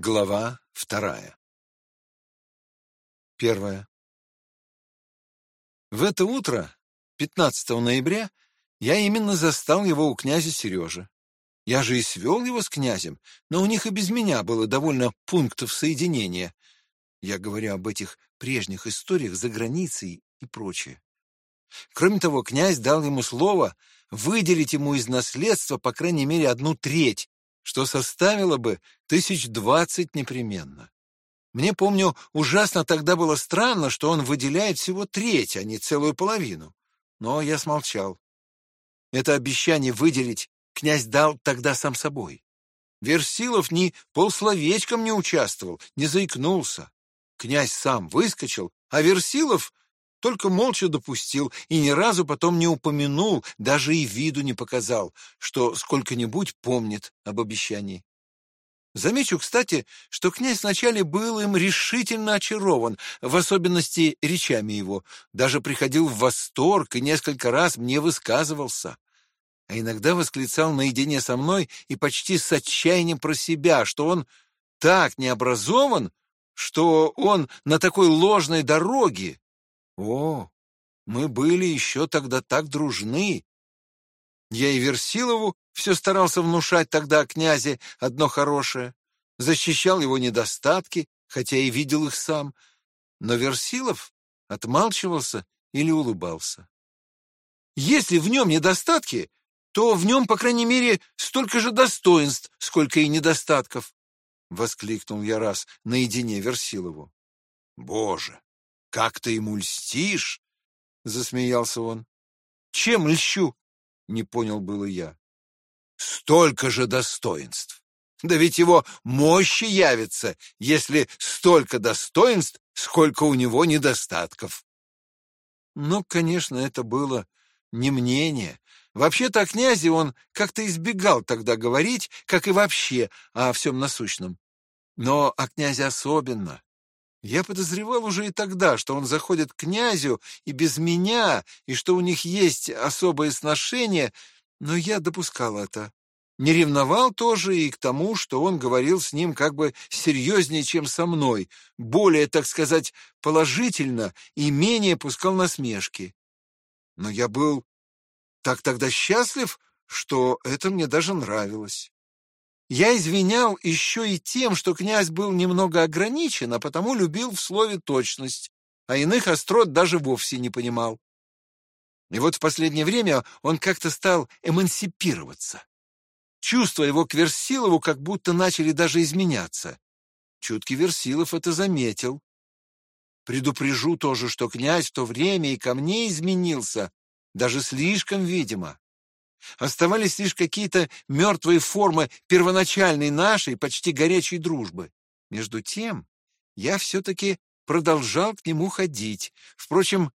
Глава вторая. Первое. В это утро, 15 ноября, я именно застал его у князя Сережи. Я же и свел его с князем, но у них и без меня было довольно пунктов соединения. Я говорю об этих прежних историях за границей и прочее. Кроме того, князь дал ему слово выделить ему из наследства по крайней мере одну треть что составило бы тысяч двадцать непременно. Мне, помню, ужасно тогда было странно, что он выделяет всего треть, а не целую половину. Но я смолчал. Это обещание выделить князь дал тогда сам собой. Версилов ни полсловечком не участвовал, не заикнулся. Князь сам выскочил, а Версилов только молча допустил и ни разу потом не упомянул, даже и виду не показал, что сколько-нибудь помнит об обещании. Замечу, кстати, что князь вначале был им решительно очарован, в особенности речами его, даже приходил в восторг и несколько раз мне высказывался. А иногда восклицал наедине со мной и почти с отчаянием про себя, что он так необразован, что он на такой ложной дороге, о, мы были еще тогда так дружны. Я и Версилову все старался внушать тогда о князе одно хорошее, защищал его недостатки, хотя и видел их сам, но Версилов отмалчивался или улыбался. Если в нем недостатки, то в нем, по крайней мере, столько же достоинств, сколько и недостатков, — воскликнул я раз наедине Версилову. Боже, как ты ему льстишь? Засмеялся он. Чем льщу? Не понял было я. Столько же достоинств. Да ведь его мощи явится, если столько достоинств, сколько у него недостатков. Ну, конечно, это было не мнение. Вообще-то о князе он как-то избегал тогда говорить, как и вообще о всем насущном. Но о князе особенно. Я подозревал уже и тогда, что он заходит к князю и без меня, и что у них есть особые сношения, но я допускал это. Не ревновал тоже и к тому, что он говорил с ним как бы серьезнее, чем со мной, более, так сказать, положительно и менее пускал насмешки. Но я был так тогда счастлив, что это мне даже нравилось. Я извинял еще и тем, что князь был немного ограничен, а потому любил в слове точность, а иных острот даже вовсе не понимал. И вот в последнее время он как-то стал эмансипироваться. Чувства его к Версилову как будто начали даже изменяться. Чуткий Версилов это заметил. Предупрежу тоже, что князь в то время и ко мне изменился, даже слишком видимо. Оставались лишь какие-то мертвые формы первоначальной нашей, почти горячей дружбы. Между тем, я все-таки продолжал к нему ходить. Впрочем,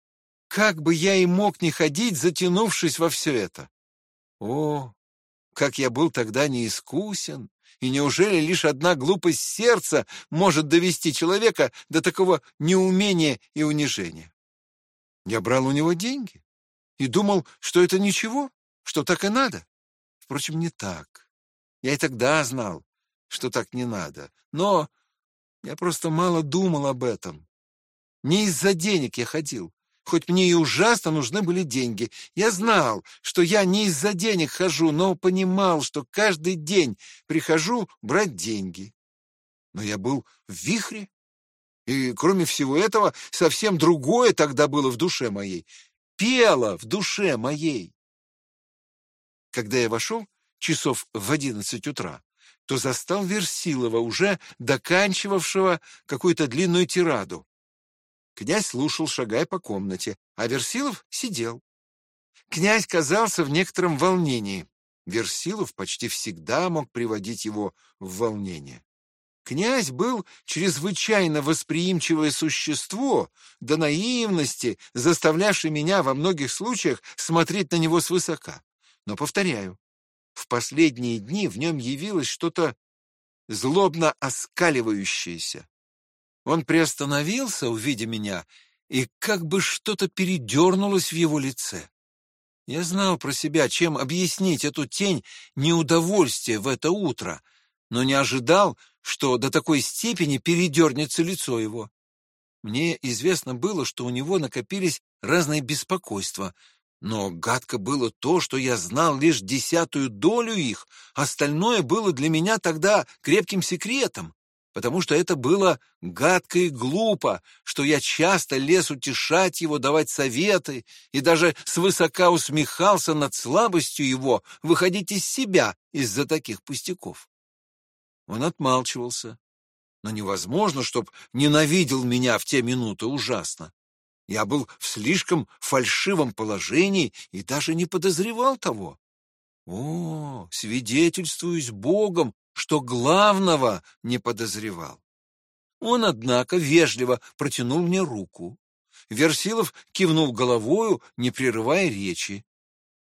как бы я и мог не ходить, затянувшись во все это? О, как я был тогда неискусен! И неужели лишь одна глупость сердца может довести человека до такого неумения и унижения? Я брал у него деньги и думал, что это ничего что так и надо. Впрочем, не так. Я и тогда знал, что так не надо. Но я просто мало думал об этом. Не из-за денег я ходил, хоть мне и ужасно нужны были деньги. Я знал, что я не из-за денег хожу, но понимал, что каждый день прихожу брать деньги. Но я был в вихре, и, кроме всего этого, совсем другое тогда было в душе моей. Пело в душе моей. Когда я вошел, часов в одиннадцать утра, то застал Версилова, уже доканчивавшего какую-то длинную тираду. Князь слушал, шагая по комнате, а Версилов сидел. Князь казался в некотором волнении. Версилов почти всегда мог приводить его в волнение. Князь был чрезвычайно восприимчивое существо, до наивности, заставлявший меня во многих случаях смотреть на него свысока. Но, повторяю, в последние дни в нем явилось что-то злобно оскаливающееся. Он приостановился, увидя меня, и как бы что-то передернулось в его лице. Я знал про себя, чем объяснить эту тень неудовольствия в это утро, но не ожидал, что до такой степени передернется лицо его. Мне известно было, что у него накопились разные беспокойства, но гадко было то, что я знал лишь десятую долю их, остальное было для меня тогда крепким секретом, потому что это было гадко и глупо, что я часто лез утешать его, давать советы и даже свысока усмехался над слабостью его выходить из себя из-за таких пустяков. Он отмалчивался, но невозможно, чтоб ненавидел меня в те минуты ужасно. Я был в слишком фальшивом положении и даже не подозревал того. О, свидетельствуюсь Богом, что главного не подозревал. Он, однако, вежливо протянул мне руку. Версилов кивнул головою, не прерывая речи.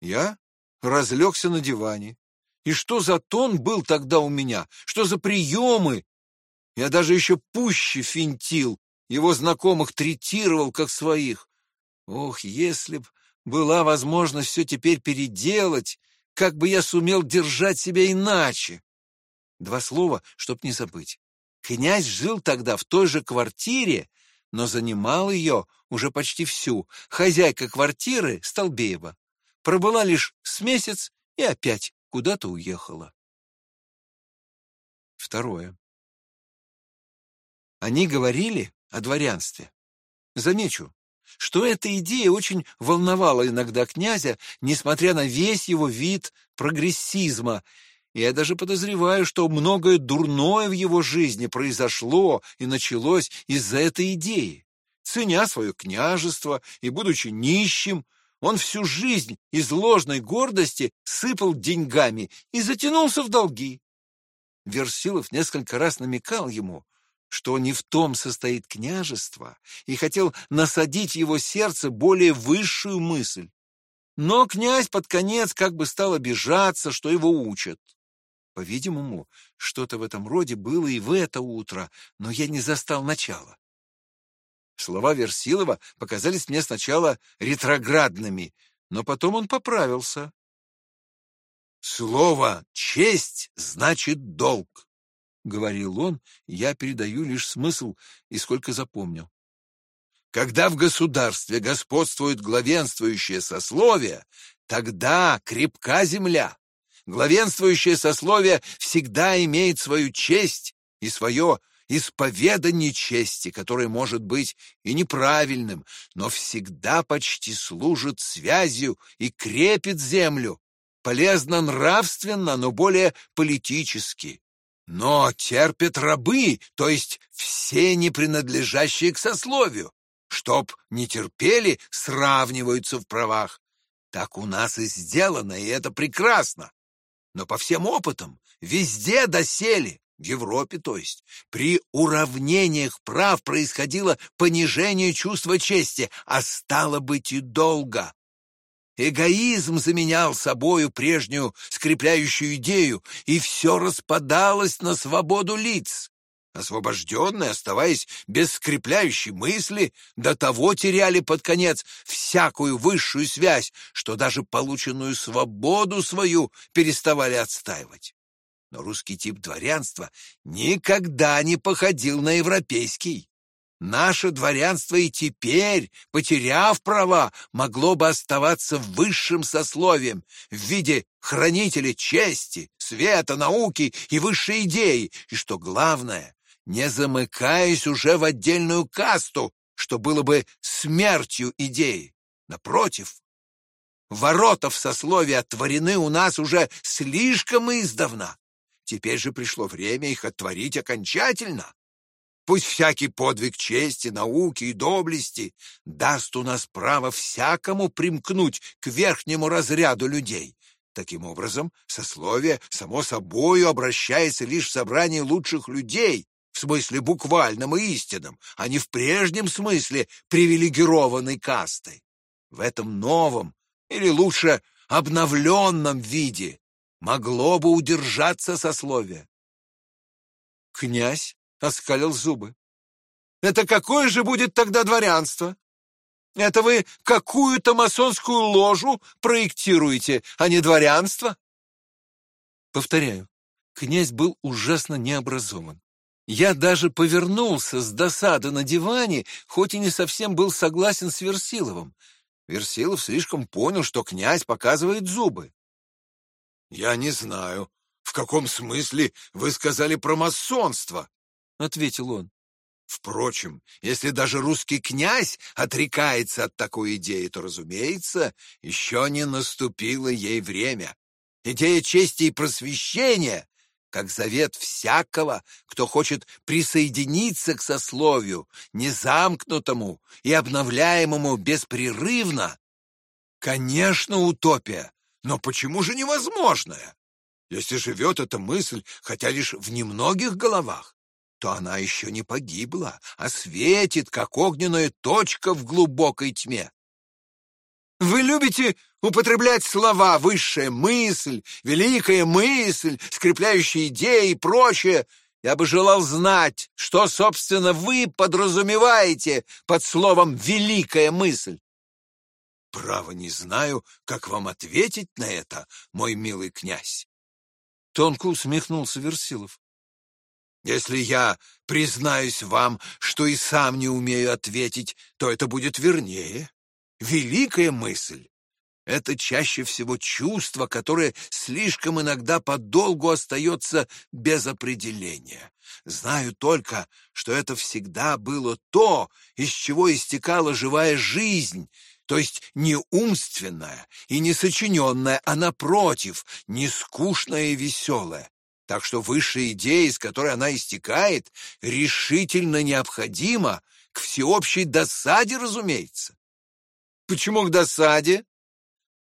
Я разлегся на диване. И что за тон был тогда у меня? Что за приемы? Я даже еще пуще финтил, его знакомых третировал, как своих. Ох, если б была возможность все теперь переделать, как бы я сумел держать себя иначе. Два слова, чтоб не забыть. Князь жил тогда в той же квартире, но занимал ее уже почти всю. Хозяйка квартиры Столбеева пробыла лишь с месяц и опять куда-то уехала. Второе. Они говорили о дворянстве. Замечу, что эта идея очень волновала иногда князя, несмотря на весь его вид прогрессизма. Я даже подозреваю, что многое дурное в его жизни произошло и началось из-за этой идеи. Ценя свое княжество и будучи нищим, он всю жизнь из ложной гордости сыпал деньгами и затянулся в долги. Версилов несколько раз намекал ему, что не в том состоит княжество, и хотел насадить его сердце более высшую мысль. Но князь под конец как бы стал обижаться, что его учат. По-видимому, что-то в этом роде было и в это утро, но я не застал начала. Слова Версилова показались мне сначала ретроградными, но потом он поправился. «Слово «честь» значит «долг», — говорил он, я передаю лишь смысл и сколько запомнил. Когда в государстве господствует главенствующее сословие, тогда крепка земля. Главенствующее сословие всегда имеет свою честь и свое исповедание чести, которое может быть и неправильным, но всегда почти служит связью и крепит землю, полезно нравственно, но более политически. Но терпят рабы, то есть все не принадлежащие к сословию. Чтоб не терпели, сравниваются в правах. Так у нас и сделано, и это прекрасно. Но по всем опытам везде досели в Европе, то есть, при уравнениях прав происходило понижение чувства чести, а стало быть и долга. Эгоизм заменял собою прежнюю скрепляющую идею, и все распадалось на свободу лиц. Освобожденные, оставаясь без скрепляющей мысли, до того теряли под конец всякую высшую связь, что даже полученную свободу свою переставали отстаивать. Но русский тип дворянства никогда не походил на европейский. Наше дворянство и теперь, потеряв права, могло бы оставаться высшим сословием в виде хранителя чести, света, науки и высшей идеи, и, что главное, не замыкаясь уже в отдельную касту, что было бы смертью идеи. Напротив, ворота в сословие отворены у нас уже слишком издавна. Теперь же пришло время их отворить окончательно. Пусть всякий подвиг чести, науки и доблести даст у нас право всякому примкнуть к верхнему разряду людей. Таким образом, сословие само собою обращается лишь в собрание лучших людей, в смысле буквальном и истинном, а не в прежнем смысле привилегированной кастой. В этом новом, или лучше обновленном виде могло бы удержаться сословие. Князь оскалил зубы. Это какое же будет тогда дворянство? Это вы какую-то масонскую ложу проектируете, а не дворянство? Повторяю, князь был ужасно необразован. Я даже повернулся с досады на диване, хоть и не совсем был согласен с Версиловым. Версилов слишком понял, что князь показывает зубы. «Я не знаю, в каком смысле вы сказали про масонство?» — ответил он. Впрочем, если даже русский князь отрекается от такой идеи, то, разумеется, еще не наступило ей время. Идея чести и просвещения, как завет всякого, кто хочет присоединиться к сословию, незамкнутому и обновляемому беспрерывно, конечно, утопия, но почему же невозможная? Если живет эта мысль, хотя лишь в немногих головах, то она еще не погибла, а светит, как огненная точка в глубокой тьме. Вы любите употреблять слова «высшая мысль», «великая мысль», «скрепляющая идеи» и прочее. Я бы желал знать, что, собственно, вы подразумеваете под словом «великая мысль». Право не знаю, как вам ответить на это, мой милый князь. Тонко усмехнулся Версилов. Если я признаюсь вам, что и сам не умею ответить, то это будет вернее. Великая мысль — это чаще всего чувство, которое слишком иногда подолгу остается без определения. Знаю только, что это всегда было то, из чего истекала живая жизнь, то есть не умственная и не сочиненная, а напротив, не скучная и веселая. Так что высшая идея, из которой она истекает, решительно необходима, к всеобщей досаде, разумеется. Почему к досаде?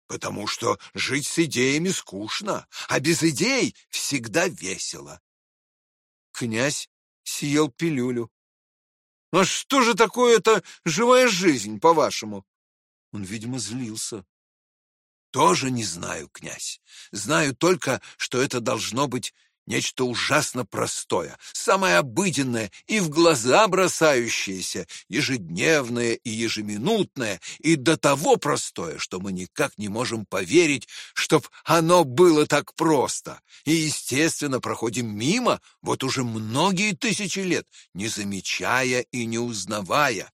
Потому что жить с идеями скучно, а без идей всегда весело. Князь съел пилюлю. А что же такое это живая жизнь, по-вашему? Он, видимо, злился. Тоже не знаю, князь. Знаю только, что это должно быть Нечто ужасно простое, самое обыденное и в глаза бросающееся, ежедневное и ежеминутное, и до того простое, что мы никак не можем поверить, чтоб оно было так просто. И, естественно, проходим мимо вот уже многие тысячи лет, не замечая и не узнавая.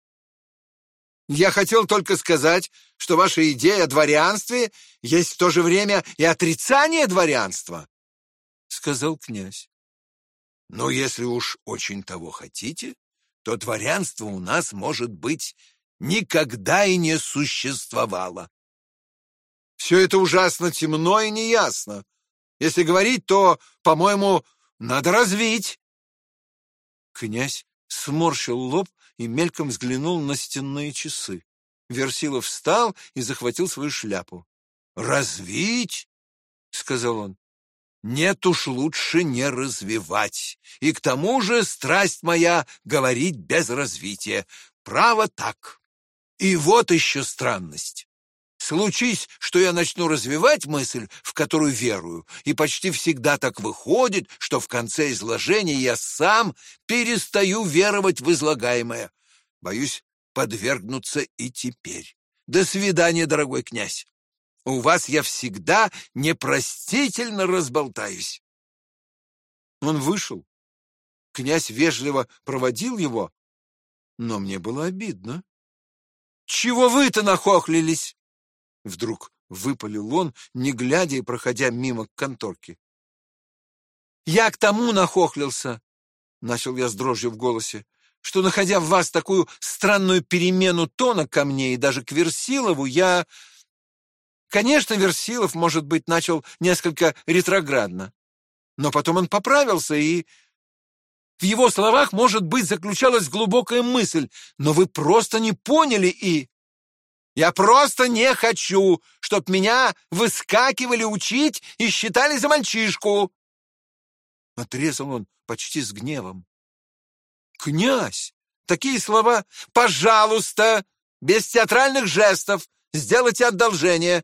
Я хотел только сказать, что ваша идея о дворянстве есть в то же время и отрицание дворянства. — сказал князь. «Но если уж очень того хотите, то дворянство у нас, может быть, никогда и не существовало. Все это ужасно темно и неясно. Если говорить, то, по-моему, надо развить». Князь сморщил лоб и мельком взглянул на стенные часы. Версилов встал и захватил свою шляпу. «Развить?» — сказал он. Нет уж лучше не развивать. И к тому же страсть моя говорить без развития. Право так. И вот еще странность. Случись, что я начну развивать мысль, в которую верую, и почти всегда так выходит, что в конце изложения я сам перестаю веровать в излагаемое. Боюсь подвергнуться и теперь. До свидания, дорогой князь. У вас я всегда непростительно разболтаюсь. Он вышел. Князь вежливо проводил его, но мне было обидно. «Чего вы-то нахохлились?» Вдруг выпалил он, не глядя и проходя мимо конторки. «Я к тому нахохлился», — начал я с дрожью в голосе, «что, находя в вас такую странную перемену тона ко мне и даже к Версилову, я Конечно, Версилов, может быть, начал несколько ретроградно, но потом он поправился, и в его словах, может быть, заключалась глубокая мысль, но вы просто не поняли и... Я просто не хочу, чтоб меня выскакивали учить и считали за мальчишку. Отрезал он почти с гневом. Князь, такие слова, пожалуйста, без театральных жестов, сделайте одолжение.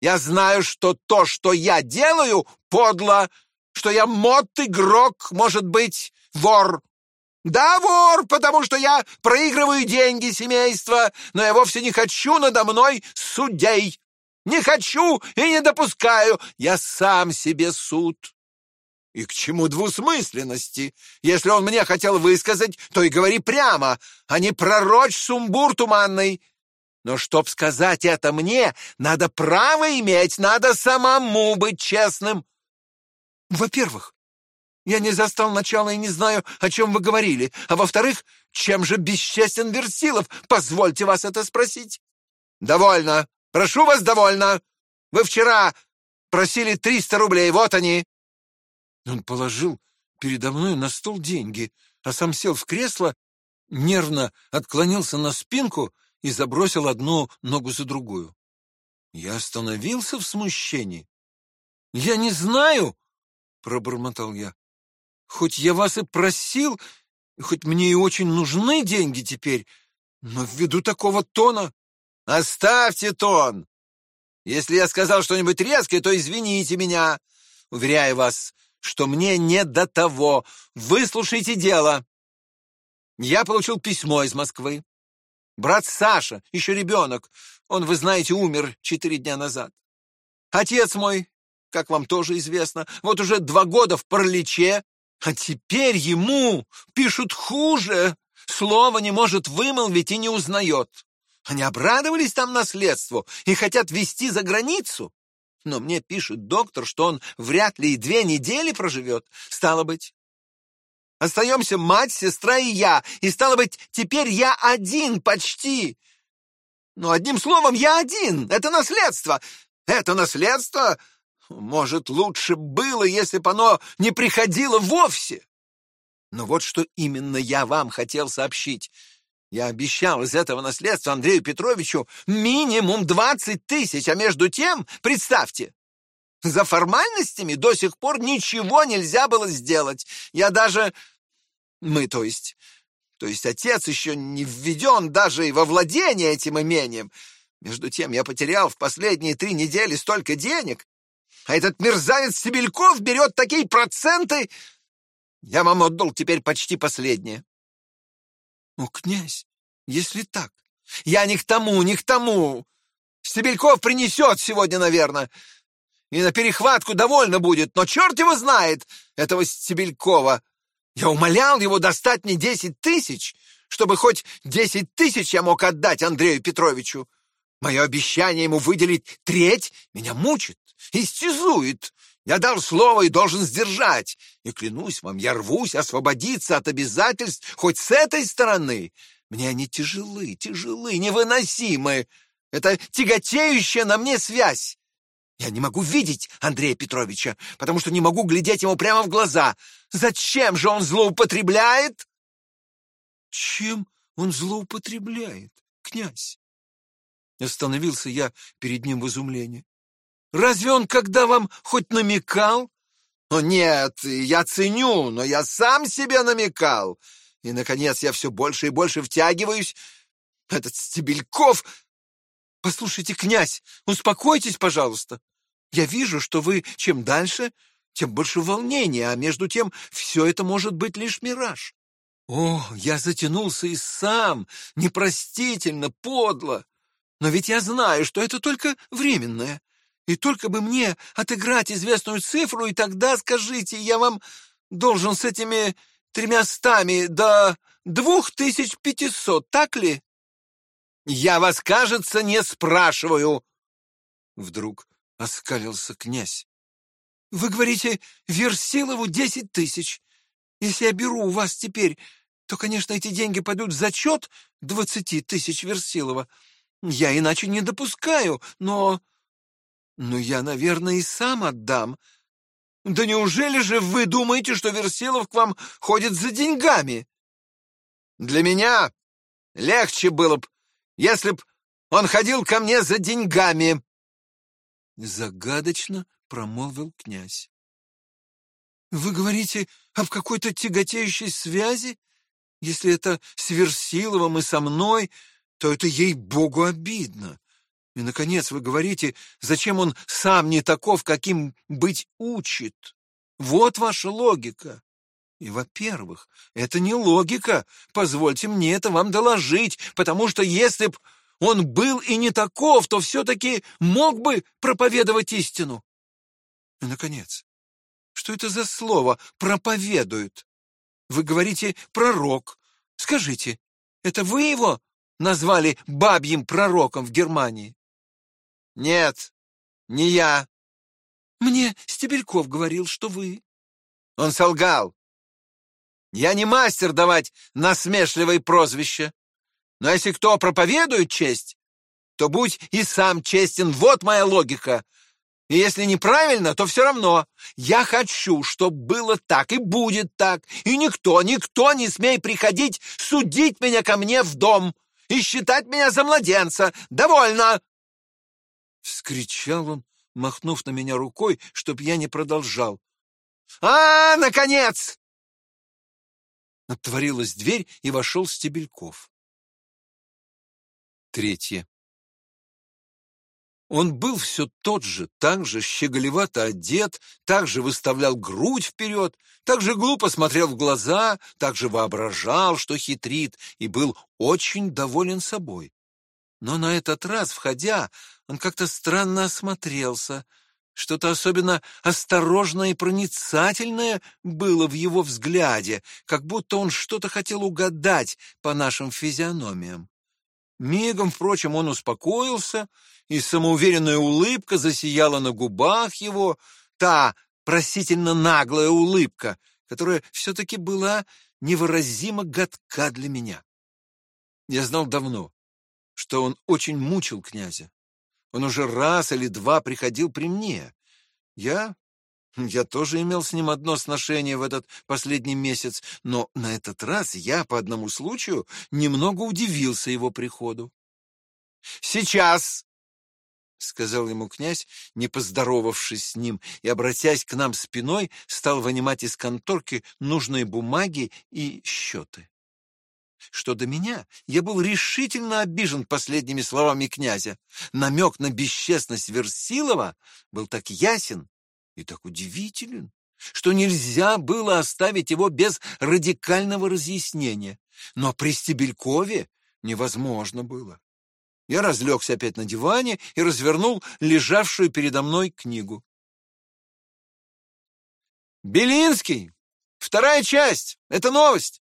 Я знаю, что то, что я делаю, подло, что я мод, игрок, может быть, вор. Да, вор, потому что я проигрываю деньги семейства, но я вовсе не хочу надо мной судей. Не хочу и не допускаю, я сам себе суд. И к чему двусмысленности? Если он мне хотел высказать, то и говори прямо, а не пророчь сумбур туманный. Но чтоб сказать это мне, надо право иметь, надо самому быть честным. Во-первых, я не застал начала и не знаю, о чем вы говорили. А во-вторых, чем же бесчестен Версилов? Позвольте вас это спросить. Довольно. Прошу вас, довольно. Вы вчера просили триста рублей, вот они. Он положил передо мной на стол деньги, а сам сел в кресло, нервно отклонился на спинку и забросил одну ногу за другую. Я остановился в смущении. «Я не знаю», — пробормотал я. «Хоть я вас и просил, хоть мне и очень нужны деньги теперь, но ввиду такого тона...» «Оставьте тон! Если я сказал что-нибудь резкое, то извините меня. Уверяю вас, что мне не до того. Выслушайте дело. Я получил письмо из Москвы. Брат Саша, еще ребенок, он, вы знаете, умер четыре дня назад. Отец мой, как вам тоже известно, вот уже два года в параличе, а теперь ему пишут хуже, слова не может вымолвить и не узнает. Они обрадовались там наследству и хотят везти за границу. Но мне пишет доктор, что он вряд ли и две недели проживет. Стало быть, остаемся мать, сестра и я. И стало быть, теперь я один почти. Но одним словом, я один. Это наследство. Это наследство, может, лучше было, если бы оно не приходило вовсе. Но вот что именно я вам хотел сообщить. Я обещал из этого наследства Андрею Петровичу минимум двадцать тысяч, а между тем, представьте, за формальностями до сих пор ничего нельзя было сделать. Я даже... Мы, то есть... То есть отец еще не введен даже и во владение этим имением. Между тем я потерял в последние три недели столько денег, а этот мерзавец Сибельков берет такие проценты. Я вам отдал теперь почти последнее. «О, князь, если так...» «Я не к тому, не к тому! Стебельков принесет сегодня, наверное, и на перехватку довольно будет, но черт его знает, этого Стебелькова! Я умолял его достать мне десять тысяч, чтобы хоть десять тысяч я мог отдать Андрею Петровичу. Мое обещание ему выделить треть меня мучит, истязует. Я дал слово и должен сдержать. И клянусь вам, я рвусь освободиться от обязательств хоть с этой стороны. Мне они тяжелы, тяжелы, невыносимы. Это тяготеющая на мне связь. Я не могу видеть Андрея Петровича, потому что не могу глядеть ему прямо в глаза. Зачем же он злоупотребляет? Чем он злоупотребляет, князь? Остановился я перед ним в изумлении. Разве он когда вам хоть намекал? О, нет, я ценю, но я сам себе намекал. И, наконец, я все больше и больше втягиваюсь. Этот Стебельков... Послушайте, князь, успокойтесь, пожалуйста. Я вижу, что вы чем дальше, тем больше волнения, а между тем все это может быть лишь мираж. О, я затянулся и сам, непростительно, подло. Но ведь я знаю, что это только временное. И только бы мне отыграть известную цифру, и тогда, скажите, я вам должен с этими тремястами до двух тысяч пятисот, так ли? Я вас, кажется, не спрашиваю. Вдруг оскалился князь. Вы говорите, Версилову десять тысяч. Если я беру у вас теперь, то, конечно, эти деньги пойдут в зачет двадцати тысяч Версилова. Я иначе не допускаю, но... «Ну, я, наверное, и сам отдам. Да неужели же вы думаете, что Версилов к вам ходит за деньгами?» «Для меня легче было б, если б он ходил ко мне за деньгами!» Загадочно промолвил князь. «Вы говорите об какой-то тяготеющей связи? Если это с Версиловым и со мной, то это ей-богу обидно. И, наконец, вы говорите, зачем он сам не таков, каким быть учит. Вот ваша логика. И, во-первых, это не логика, позвольте мне это вам доложить, потому что если б он был и не таков, то все-таки мог бы проповедовать истину. И, наконец, Что это за слово «проповедует»? Вы говорите «пророк». Скажите, это вы его назвали бабьим пророком в Германии? Нет, не я. Мне Стебельков говорил, что вы. Он солгал. Я не мастер давать насмешливые прозвища. Но если кто проповедует честь, то будь и сам честен. Вот моя логика. И если неправильно, то все равно. Я хочу, чтобы было так и будет так. И никто, никто не смей приходить судить меня ко мне в дом и считать меня за младенца. Довольно!» Вскричал он, махнув на меня рукой, чтоб я не продолжал. «А, наконец!» Отворилась дверь, и вошел Стебельков. Третье. Он был все тот же, так же щеголевато одет, так же выставлял грудь вперед, так же глупо смотрел в глаза, так же воображал, что хитрит, и был очень доволен собой. Но на этот раз, входя, он как-то странно осмотрелся. Что-то особенно осторожное и проницательное было в его взгляде, как будто он что-то хотел угадать по нашим физиономиям. Мигом, впрочем, он успокоился, и самоуверенная улыбка засияла на губах его, та просительно наглая улыбка, которая все-таки была невыразимо гадка для меня. Я знал давно, что он очень мучил князя. Он уже раз или два приходил при мне. Я я тоже имел с ним одно сношение в этот последний месяц, но на этот раз я по одному случаю немного удивился его приходу. «Сейчас!» — сказал ему князь, не поздоровавшись с ним, и, обратясь к нам спиной, стал вынимать из конторки нужные бумаги и счеты. Что до меня, я был решительно обижен последними словами князя. Намек на бесчестность Версилова был так ясен, и так удивителен, что нельзя было оставить его без радикального разъяснения. Но при Стебелькове невозможно было. Я разлегся опять на диване и развернул лежавшую передо мной книгу. «Белинский! Вторая часть! Это новость!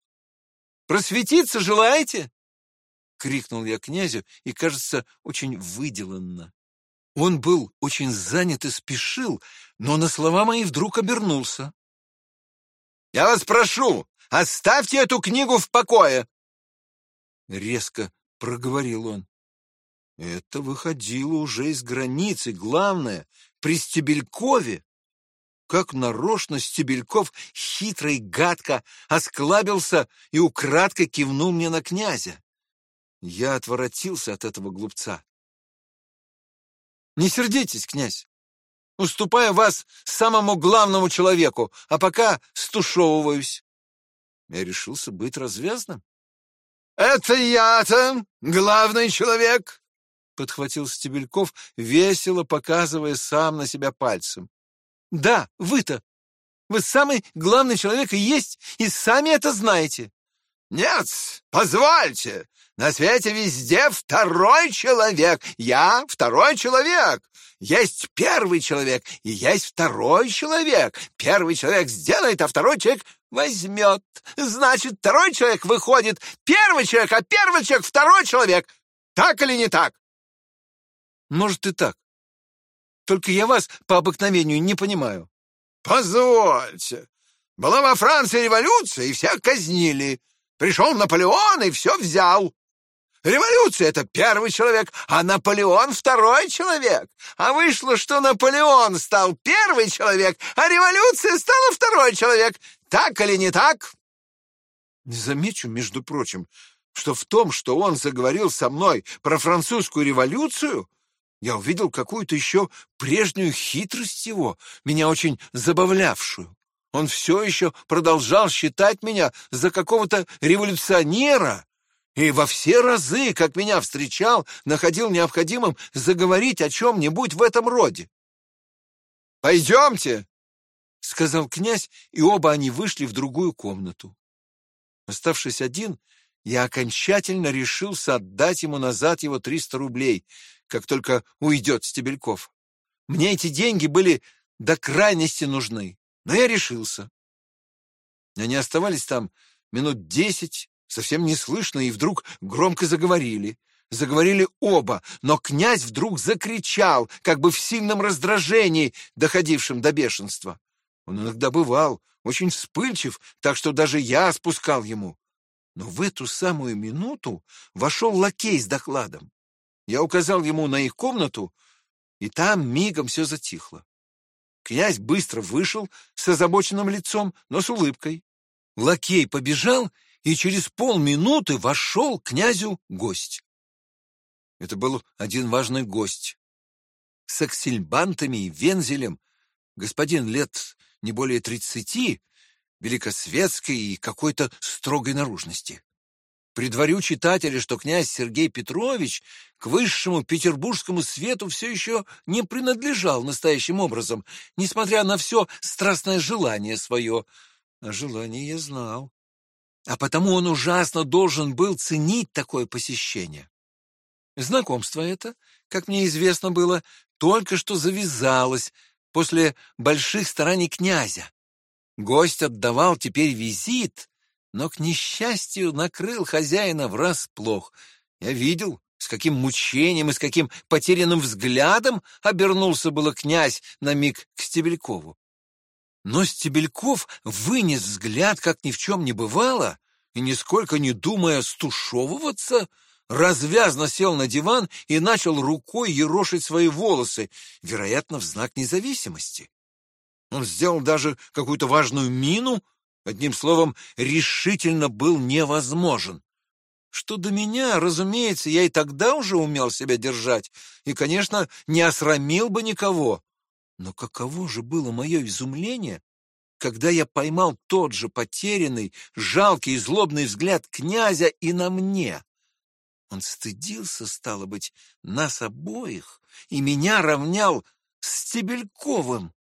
Просветиться желаете?» — крикнул я князю и, кажется, очень выделанно. Он был очень занят и спешил, но на слова мои вдруг обернулся. «Я вас прошу, оставьте эту книгу в покое!» Резко проговорил он. Это выходило уже из границы, главное, при Стебелькове. Как нарочно Стебельков хитро и гадко осклабился и украдко кивнул мне на князя. Я отворотился от этого глупца. Не сердитесь, князь. Уступаю вас самому главному человеку, а пока стушевываюсь. Я решился быть развязным. «Это я-то главный человек!» — подхватил Стебельков, весело показывая сам на себя пальцем. «Да, вы-то! Вы самый главный человек и есть, и сами это знаете!» «Нет, позвольте! На свете везде второй человек. Я второй человек. Есть первый человек и есть второй человек. Первый человек сделает, а второй человек возьмет. Значит, второй человек выходит. Первый человек, а первый человек второй человек. Так или не так? Может и так. Только я вас по обыкновению не понимаю. Позвольте. Была во Франции революция, и всех казнили. Пришел Наполеон и все взял. Революция — это первый человек, а Наполеон — второй человек. А вышло, что Наполеон стал первый человек, а революция стала второй человек. Так или не так? Замечу, между прочим, что в том, что он заговорил со мной про французскую революцию, я увидел какую-то еще прежнюю хитрость его, меня очень забавлявшую. Он все еще продолжал считать меня за какого-то революционера, и во все разы, как меня встречал, находил необходимым заговорить о чем-нибудь в этом роде. «Пойдемте!» — сказал князь, и оба они вышли в другую комнату. Оставшись один, я окончательно решился отдать ему назад его триста рублей, как только уйдет Стебельков. Мне эти деньги были до крайности нужны. Но я решился. Они оставались там минут десять, совсем не слышно, и вдруг громко заговорили. Заговорили оба, но князь вдруг закричал, как бы в сильном раздражении, доходившем до бешенства. Он иногда бывал очень вспыльчив, так что даже я спускал ему. Но в эту самую минуту вошел лакей с докладом. Я указал ему на их комнату, и там мигом все затихло. Князь быстро вышел с озабоченным лицом, но с улыбкой. Лакей побежал, и через полминуты вошел князю гость. Это был один важный гость. С аксельбантами и вензелем, господин лет не более тридцати, великосветской и какой-то строгой наружности. Предварю читателя, что князь Сергей Петрович к высшему петербургскому свету все еще не принадлежал настоящим образом, несмотря на все страстное желание свое. А желание я знал. А потому он ужасно должен был ценить такое посещение. Знакомство это, как мне известно было, только что завязалось после больших стараний князя. Гость отдавал теперь визит, но, к несчастью, накрыл хозяина врасплох. Я видел, с каким мучением и с каким потерянным взглядом обернулся было князь на миг к Стебелькову. Но Стебельков вынес взгляд, как ни в чем не бывало, и, нисколько не думая стушевываться, развязно сел на диван и начал рукой ерошить свои волосы, вероятно, в знак независимости. Он сделал даже какую-то важную мину, одним словом, решительно был невозможен. Что до меня, разумеется, я и тогда уже умел себя держать, и, конечно, не осрамил бы никого. Но каково же было мое изумление, когда я поймал тот же потерянный, жалкий и злобный взгляд князя и на мне. Он стыдился, стало быть, нас обоих, и меня равнял с Стебельковым.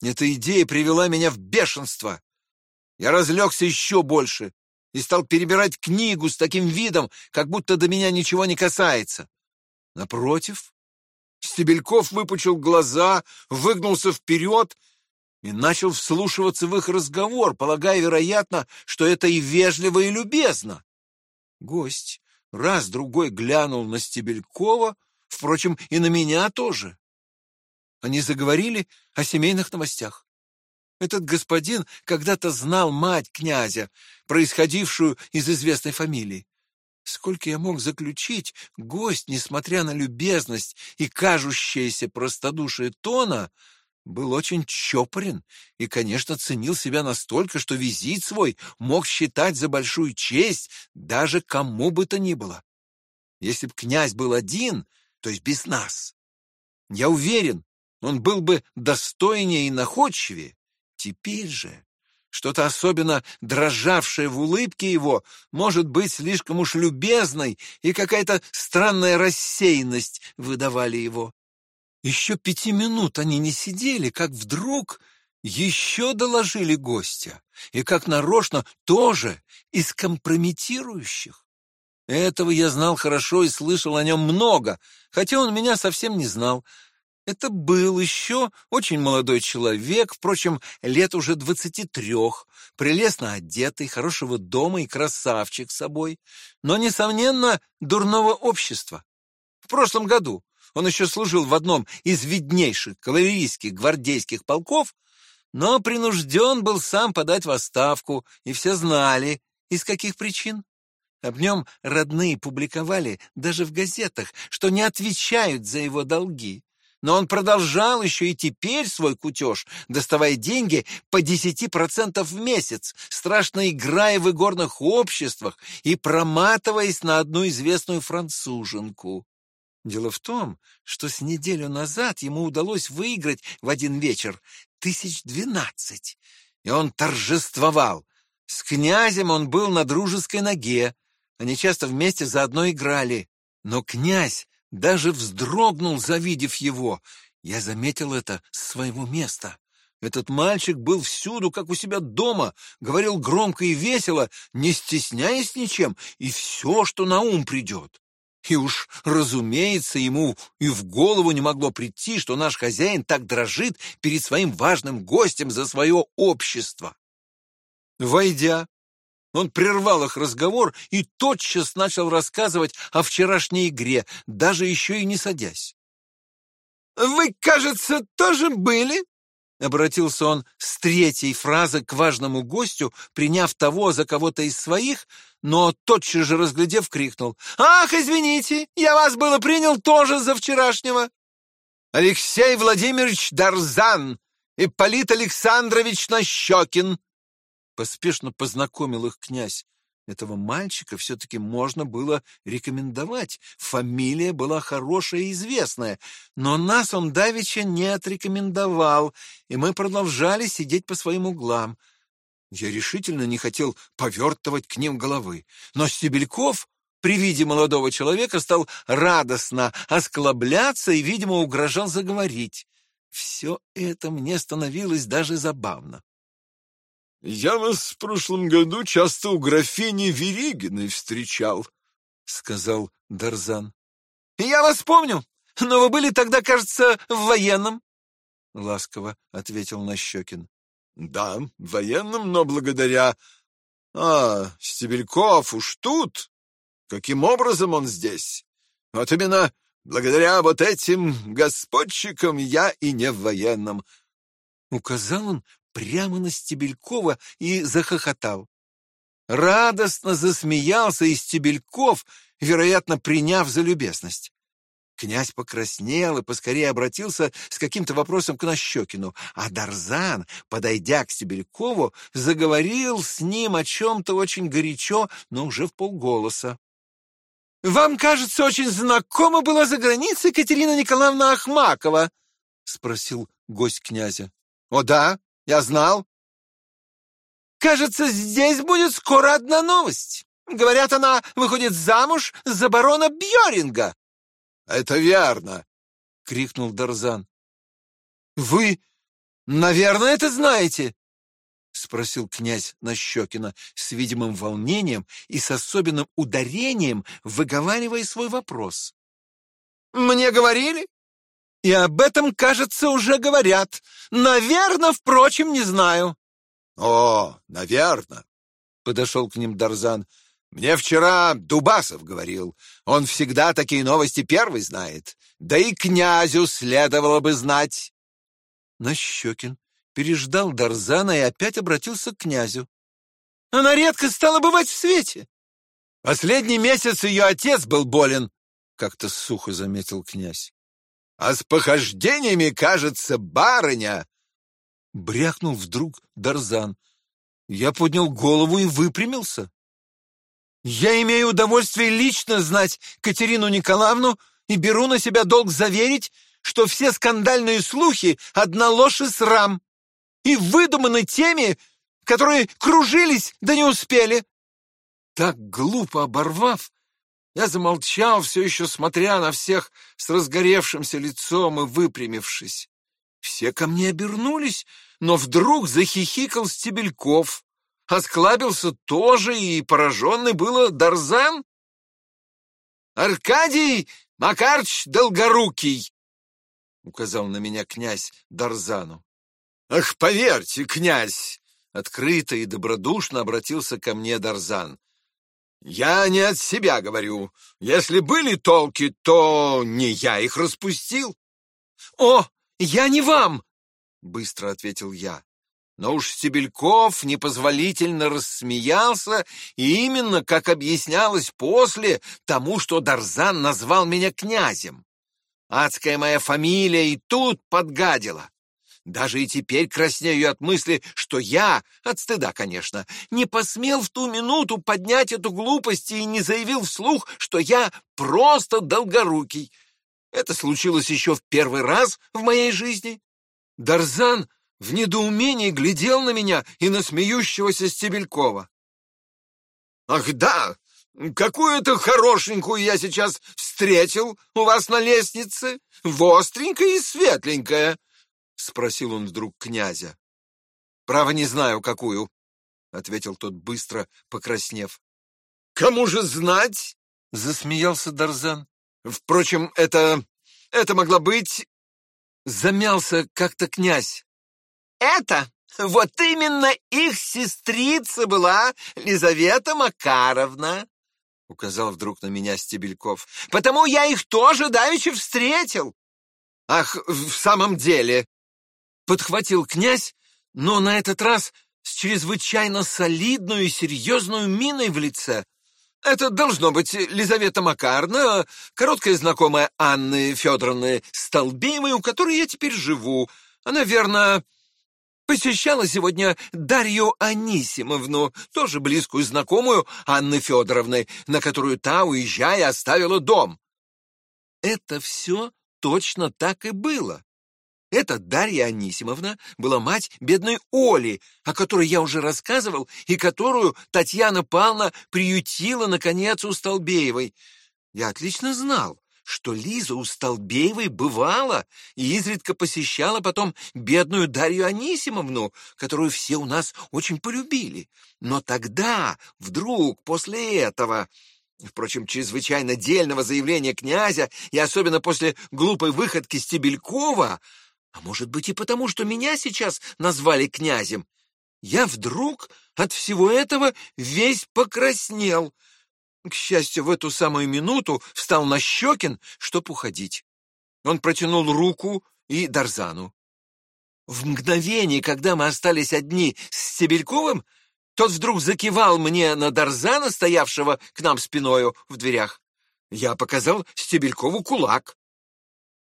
Эта идея привела меня в бешенство. Я разлегся еще больше и стал перебирать книгу с таким видом, как будто до меня ничего не касается. Напротив, Стебельков выпучил глаза, выгнулся вперед и начал вслушиваться в их разговор, полагая, вероятно, что это и вежливо, и любезно. Гость раз-другой глянул на Стебелькова, впрочем, и на меня тоже. Они заговорили о семейных новостях. Этот господин когда-то знал мать князя, происходившую из известной фамилии. Сколько я мог заключить, гость, несмотря на любезность и кажущееся простодушие тона, был очень чопорен и, конечно, ценил себя настолько, что визит свой мог считать за большую честь даже кому бы то ни было. Если б князь был один, то есть без нас, я уверен, он был бы достойнее и находчивее. Теперь же что-то особенно дрожавшее в улыбке его может быть слишком уж любезной, и какая-то странная рассеянность выдавали его. Еще пяти минут они не сидели, как вдруг еще доложили гостя, и как нарочно тоже из компрометирующих. Этого я знал хорошо и слышал о нем много, хотя он меня совсем не знал. Это был еще очень молодой человек, впрочем, лет уже двадцати трех, прелестно одетый, хорошего дома и красавчик собой, но, несомненно, дурного общества. В прошлом году он еще служил в одном из виднейших кавалерийских гвардейских полков, но принужден был сам подать в отставку, и все знали, из каких причин. Об нем родные публиковали даже в газетах, что не отвечают за его долги. Но он продолжал еще и теперь свой кутеж, доставая деньги по 10% в месяц, страшно играя в игорных обществах и проматываясь на одну известную француженку. Дело в том, что с неделю назад ему удалось выиграть в один вечер тысяч двенадцать, и он торжествовал. С князем он был на дружеской ноге, они часто вместе заодно играли. Но князь даже вздрогнул, завидев его. Я заметил это с своего места. Этот мальчик был всюду, как у себя дома, говорил громко и весело, не стесняясь ничем, и все, что на ум придет. И уж, разумеется, ему и в голову не могло прийти, что наш хозяин так дрожит перед своим важным гостем за свое общество. Войдя, он прервал их разговор и тотчас начал рассказывать о вчерашней игре, даже еще и не садясь. «Вы, кажется, тоже были?» — обратился он с третьей фразы к важному гостю, приняв того за кого-то из своих, но тотчас же разглядев, крикнул. «Ах, извините, я вас было принял тоже за вчерашнего!» «Алексей Владимирович Дарзан, Ипполит Александрович Нащекин!» Поспешно познакомил их князь. Этого мальчика все-таки можно было рекомендовать. Фамилия была хорошая и известная, но нас он давеча не отрекомендовал, и мы продолжали сидеть по своим углам. Я решительно не хотел повертывать к ним головы, но Стебельков при виде молодого человека стал радостно осклабляться и, видимо, угрожал заговорить. Все это мне становилось даже забавно. «Я вас в прошлом году часто у графини Веригиной встречал», — сказал Дарзан. «Я вас помню, но вы были тогда, кажется, в военном», — ласково ответил Нащекин. «Да, в военном, но благодаря... А, Стебельков уж тут. Каким образом он здесь? Вот именно благодаря вот этим господчикам я и не в военном». Указал он прямо на Стебелькова и захохотал. Радостно засмеялся и Стебельков, вероятно, приняв за любезность. Князь покраснел и поскорее обратился с каким-то вопросом к Нащекину, а Дарзан, подойдя к Стебелькову, заговорил с ним о чем-то очень горячо, но уже в полголоса. «Вам, кажется, очень знакома была за границей Катерина Николаевна Ахмакова?» — спросил гость князя. «О да, я знал. Кажется, здесь будет скоро одна новость. Говорят, она выходит замуж за барона Бьоринга. Это верно, крикнул Дарзан. Вы, наверное, это знаете, спросил князь Нащекина с видимым волнением и с особенным ударением, выговаривая свой вопрос. Мне говорили, и об этом, кажется, уже говорят. Наверное, впрочем, не знаю. О, наверное, подошел к ним Дарзан. Мне вчера Дубасов говорил. Он всегда такие новости первый знает. Да и князю следовало бы знать. Нащекин переждал Дарзана и опять обратился к князю. Она редко стала бывать в свете. Последний месяц ее отец был болен, как-то сухо заметил князь. А с похождениями, кажется, барыня. Брякнул вдруг Дарзан. Я поднял голову и выпрямился. Я имею удовольствие лично знать Катерину Николаевну и беру на себя долг заверить, что все скандальные слухи — одна ложь и срам, и выдуманы теми, которые кружились да не успели. Так глупо оборвав, я замолчал, все еще смотря на всех с разгоревшимся лицом и выпрямившись. Все ко мне обернулись, но вдруг захихикал Стебельков. Осклабился тоже, и пораженный было Дарзан. «Аркадий Макарч Долгорукий!» — указал на меня князь Дарзану. «Ах, поверьте, князь!» — открыто и добродушно обратился ко мне Дарзан. Я не от себя говорю. Если были толки, то не я их распустил. О, я не вам, быстро ответил я. Но уж Стебельков непозволительно рассмеялся, и именно, как объяснялось после, тому, что Дарзан назвал меня князем. Адская моя фамилия и тут подгадила. Даже и теперь краснею от мысли, что я, от стыда, конечно, не посмел в ту минуту поднять эту глупость и не заявил вслух, что я просто долгорукий. Это случилось еще в первый раз в моей жизни. Дарзан в недоумении глядел на меня и на смеющегося Стебелькова. «Ах да, какую-то хорошенькую я сейчас встретил у вас на лестнице, востренькая и светленькая». — спросил он вдруг князя. «Право не знаю, какую», — ответил тот быстро, покраснев. «Кому же знать?» — засмеялся Дарзан. Впрочем, это... это могла быть... Замялся как-то князь. Это вот именно их сестрица была Лизавета Макаровна, — указал вдруг на меня Стебельков. — Потому я их тоже давеча встретил. — Ах, в самом деле! — подхватил князь, но на этот раз с чрезвычайно солидную и серьезную миной в лице. Это должно быть Лизавета Макарна, короткая знакомая Анны Федоровны Столбеевой, у которой я теперь живу. Она, верно, посещала сегодня Дарью Анисимовну, тоже близкую знакомую Анны Федоровны, на которую та, уезжая, оставила дом. Это все точно так и было. Эта Дарья Анисимовна была мать бедной Оли, о которой я уже рассказывал, и которую Татьяна Павловна приютила, наконец, у Столбеевой. Я отлично знал, что Лиза у Столбеевой бывала и изредка посещала потом бедную Дарью Анисимовну, которую все у нас очень полюбили. Но тогда, вдруг, после этого... Впрочем, чрезвычайно дельного заявления князя и особенно после глупой выходки Стебелькова а может быть и потому, что меня сейчас назвали князем. Я вдруг от всего этого весь покраснел. К счастью, в эту самую минуту встал на Нащекин, чтоб уходить. Он протянул руку и Дарзану. В мгновение, когда мы остались одни с Стебельковым, тот вдруг закивал мне на Дарзана, стоявшего к нам спиною в дверях. Я показал Стебелькову кулак.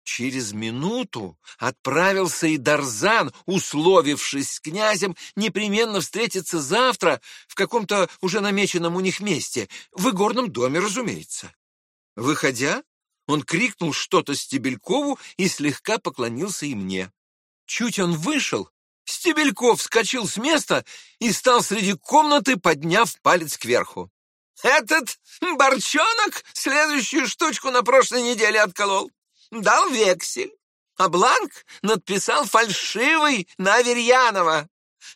Через минуту отправился и Дарзан, условившись с князем непременно встретиться завтра в каком-то уже намеченном у них месте, в игорном доме, разумеется. Выходя, он крикнул что-то Стебелькову и слегка поклонился и мне. Чуть он вышел, Стебельков вскочил с места и стал среди комнаты, подняв палец кверху. «Этот борчонок следующую штучку на прошлой неделе отколол дал вексель, а бланк надписал фальшивый на Аверьянова.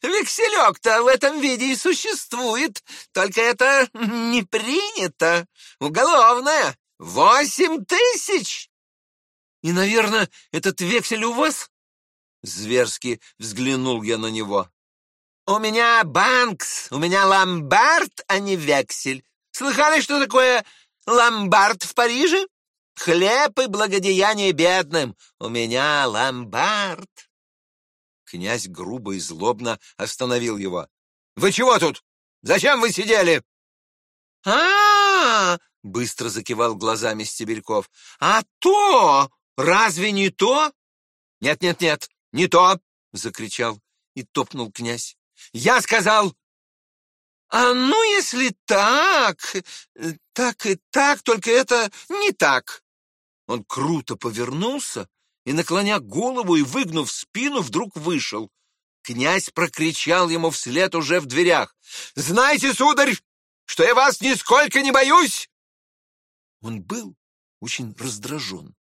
Векселек-то в этом виде и существует, только это не принято. Уголовное. Восемь тысяч. И, наверное, этот вексель у вас? Зверски взглянул я на него. У меня банкс, у меня ломбард, а не вексель. Слыхали, что такое ломбард в Париже? Хлеб и благодеяние бедным. У меня ломбард. Князь грубо и злобно остановил его. Вы чего тут? Зачем вы сидели? А, -а, быстро закивал глазами Стебельков. А то! Разве не то? Нет, нет, нет, не то, закричал и топнул князь. Я сказал, а ну, если так, так и так, только это не так. Он круто повернулся и, наклоня голову и выгнув спину, вдруг вышел. Князь прокричал ему вслед уже в дверях. «Знаете, сударь, что я вас нисколько не боюсь!» Он был очень раздражен.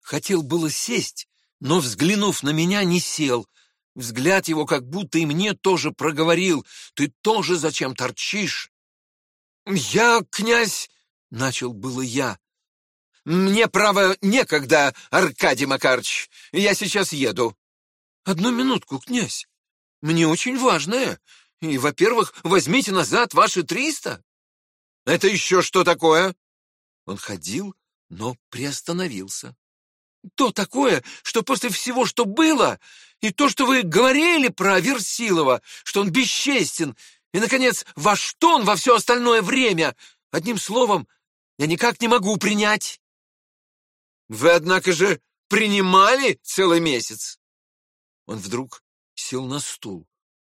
Хотел было сесть, но, взглянув на меня, не сел. Взгляд его как будто и мне тоже проговорил. «Ты тоже зачем торчишь?» «Я, князь...» — начал было я. «Мне, право, некогда, Аркадий Макарыч. Я сейчас еду». «Одну минутку, князь. Мне очень важное. И, во-первых, возьмите назад ваши триста». «Это еще что такое?» Он ходил, но приостановился. «То такое, что после всего, что было, и то, что вы говорили про Версилова, что он бесчестен, и, наконец, ваш тон во все остальное время, одним словом, я никак не могу принять». Вы, однако же, принимали целый месяц. Он вдруг сел на стул.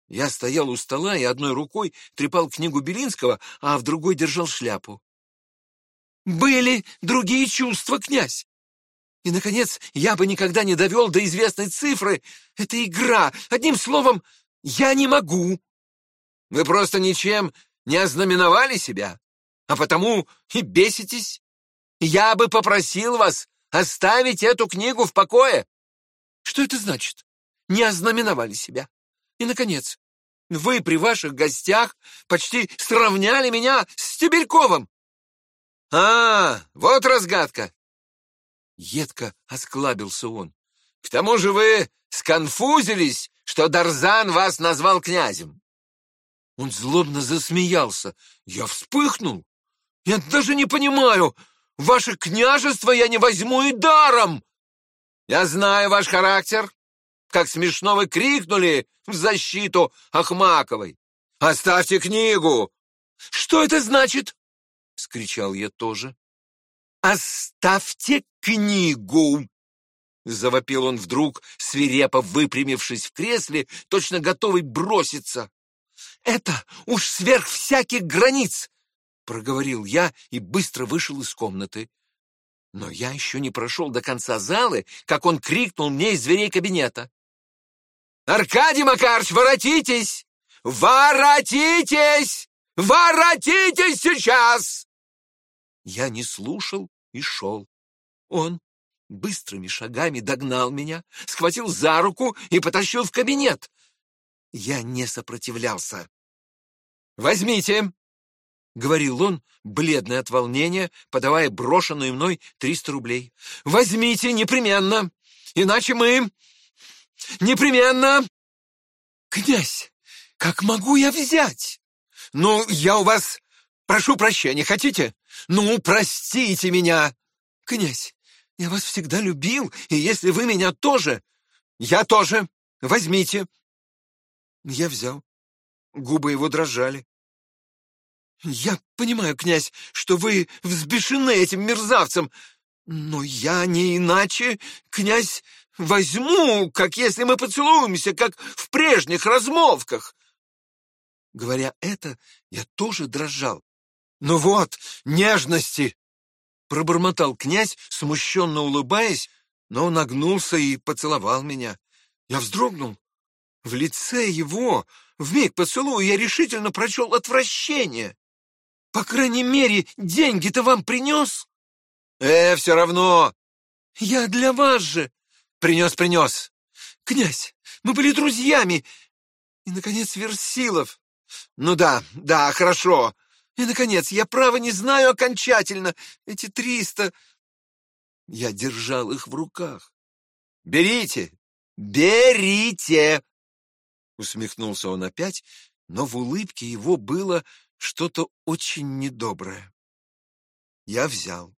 Я стоял у стола и одной рукой трепал книгу Белинского, а в другой держал шляпу. Были другие чувства, князь. И, наконец, я бы никогда не довел до известной цифры. Это игра. Одним словом, я не могу. Вы просто ничем не ознаменовали себя, а потому и беситесь. Я бы попросил вас Оставить эту книгу в покое. Что это значит? Не ознаменовали себя. И, наконец, вы при ваших гостях почти сравняли меня с Стебельковым. А, вот разгадка. Едко осклабился он. К тому же вы сконфузились, что Дарзан вас назвал князем. Он злобно засмеялся. Я вспыхнул. Я даже не понимаю. Ваше княжество я не возьму и даром. Я знаю ваш характер. Как смешно вы крикнули в защиту Ахмаковой. Оставьте книгу. Что это значит? — скричал я тоже. «Оставьте книгу!» Завопил он вдруг, свирепо выпрямившись в кресле, точно готовый броситься. «Это уж сверх всяких границ!» Проговорил я и быстро вышел из комнаты. Но я еще не прошел до конца залы, как он крикнул мне из дверей кабинета. «Аркадий Макарч, воротитесь! Воротитесь! Воротитесь сейчас!» Я не слушал и шел. Он быстрыми шагами догнал меня, схватил за руку и потащил в кабинет. Я не сопротивлялся. «Возьмите!» — говорил он, бледный от волнения, подавая брошенную мной триста рублей. «Возьмите непременно, иначе мы... непременно...» «Князь, как могу я взять?» «Ну, я у вас прошу прощения, хотите?» Ну, простите меня! Князь, я вас всегда любил, и если вы меня тоже... Я тоже. Возьмите. Я взял. Губы его дрожали. Я понимаю, князь, что вы взбешены этим мерзавцем, но я не иначе, князь, возьму, как если мы поцелуемся, как в прежних размолвках. Говоря это, я тоже дрожал. «Ну вот, нежности!» Пробормотал князь, смущенно улыбаясь, но нагнулся и поцеловал меня. Я вздрогнул. В лице его, в миг поцелуя, я решительно прочел отвращение. «По крайней мере, деньги-то вам принес?» «Э, все равно!» «Я для вас же!» «Принес, принес!» «Князь, мы были друзьями!» «И, наконец, Версилов!» «Ну да, да, хорошо!» И, наконец, я, право, не знаю окончательно. Эти триста... Я держал их в руках. «Берите! Берите!» Усмехнулся он опять, но в улыбке его было что-то очень недоброе. Я взял.